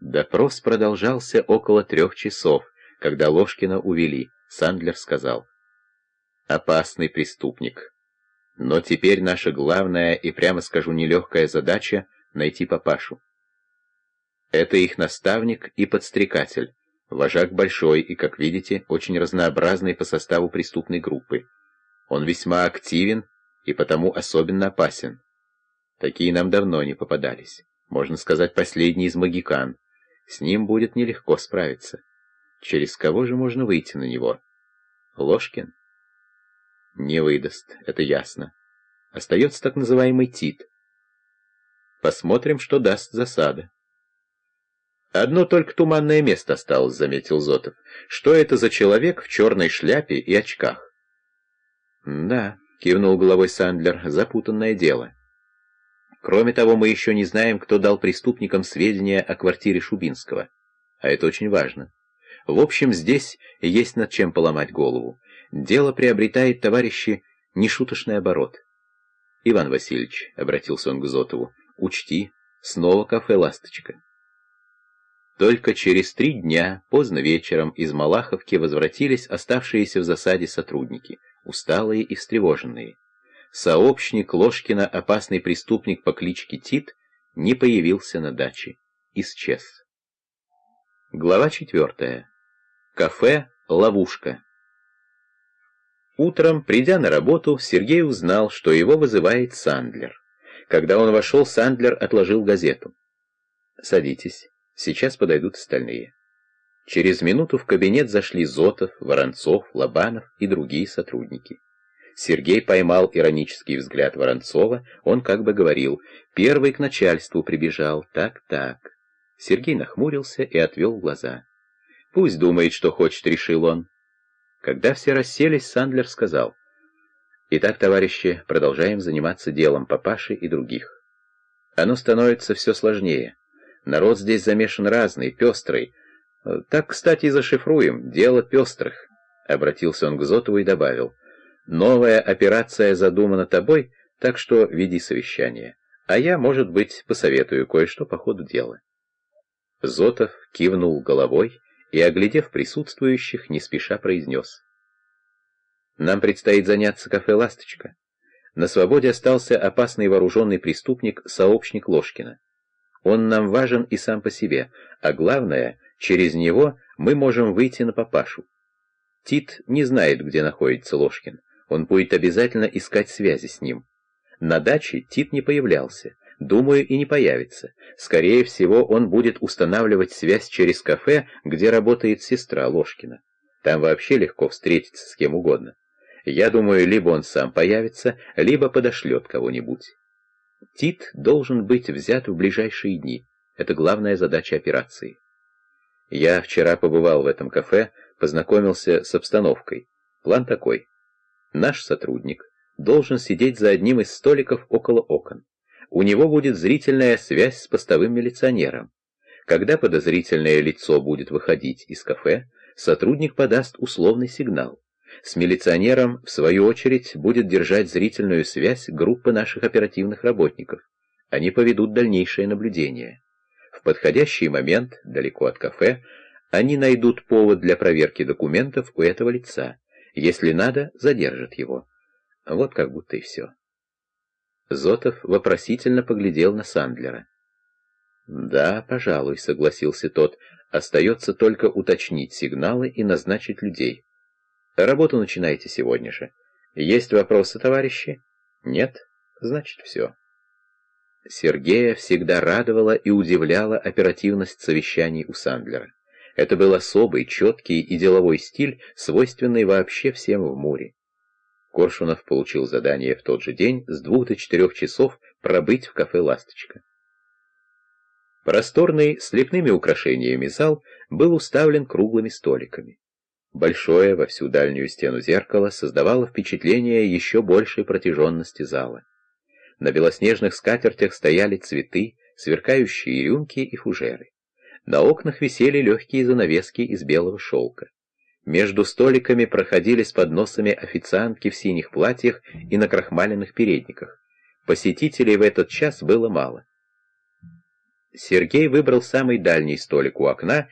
Допрос продолжался около трех часов. Когда Ложкина увели, Сандлер сказал. «Опасный преступник. Но теперь наша главная и, прямо скажу, нелегкая задача — найти папашу. Это их наставник и подстрекатель, вожак большой и, как видите, очень разнообразный по составу преступной группы. Он весьма активен и потому особенно опасен. Такие нам давно не попадались. Можно сказать, последний из магикан. С ним будет нелегко справиться. Через кого же можно выйти на него? Ложкин? Не выдаст, это ясно. Остается так называемый Тит. Посмотрим, что даст засада. «Одно только туманное место осталось», — заметил Зотов. «Что это за человек в черной шляпе и очках?» «Да», — кивнул головой Сандлер, — «запутанное дело». Кроме того, мы еще не знаем, кто дал преступникам сведения о квартире Шубинского. А это очень важно. В общем, здесь есть над чем поломать голову. Дело приобретает, товарищи, нешуточный оборот. Иван Васильевич, — обратился он к Зотову, — учти, снова кафе «Ласточка». Только через три дня, поздно вечером, из Малаховки возвратились оставшиеся в засаде сотрудники, усталые и встревоженные. Сообщник Ложкина, опасный преступник по кличке Тит, не появился на даче. Исчез. Глава четвертая. Кафе «Ловушка». Утром, придя на работу, Сергей узнал, что его вызывает Сандлер. Когда он вошел, Сандлер отложил газету. «Садитесь». Сейчас подойдут остальные. Через минуту в кабинет зашли Зотов, Воронцов, Лобанов и другие сотрудники. Сергей поймал иронический взгляд Воронцова, он как бы говорил, первый к начальству прибежал, так-так. Сергей нахмурился и отвел глаза. Пусть думает, что хочет, решил он. Когда все расселись, Сандлер сказал, «Итак, товарищи, продолжаем заниматься делом папаши и других. Оно становится все сложнее. Народ здесь замешан разный, пестрый. Так, кстати, и зашифруем. Дело пестрых. Обратился он к Зотову и добавил. Новая операция задумана тобой, так что веди совещание. А я, может быть, посоветую кое-что по ходу дела. Зотов кивнул головой и, оглядев присутствующих, не спеша произнес. Нам предстоит заняться кафе «Ласточка». На свободе остался опасный вооруженный преступник, сообщник Ложкина. Он нам важен и сам по себе, а главное, через него мы можем выйти на папашу. Тит не знает, где находится Ложкин. Он будет обязательно искать связи с ним. На даче Тит не появлялся. Думаю, и не появится. Скорее всего, он будет устанавливать связь через кафе, где работает сестра Ложкина. Там вообще легко встретиться с кем угодно. Я думаю, либо он сам появится, либо подошлет кого-нибудь. Тит должен быть взят в ближайшие дни. Это главная задача операции. Я вчера побывал в этом кафе, познакомился с обстановкой. План такой. Наш сотрудник должен сидеть за одним из столиков около окон. У него будет зрительная связь с постовым милиционером. Когда подозрительное лицо будет выходить из кафе, сотрудник подаст условный сигнал. С милиционером, в свою очередь, будет держать зрительную связь группа наших оперативных работников. Они поведут дальнейшее наблюдение. В подходящий момент, далеко от кафе, они найдут повод для проверки документов у этого лица. Если надо, задержат его. Вот как будто и все. Зотов вопросительно поглядел на Сандлера. «Да, пожалуй», — согласился тот, — «остается только уточнить сигналы и назначить людей». Работу начинайте сегодня же. Есть вопросы, товарищи? Нет? Значит, все. Сергея всегда радовала и удивляла оперативность совещаний у Сандлера. Это был особый, четкий и деловой стиль, свойственный вообще всем в море. Коршунов получил задание в тот же день с двух до четырех часов пробыть в кафе «Ласточка». Просторный, с лепными украшениями зал был уставлен круглыми столиками. Большое во всю дальнюю стену зеркало создавало впечатление еще большей протяженности зала. На белоснежных скатертях стояли цветы, сверкающие рюмки и фужеры. На окнах висели легкие занавески из белого шелка. Между столиками проходили с подносами официантки в синих платьях и на крахмаленных передниках. Посетителей в этот час было мало. Сергей выбрал самый дальний столик у окна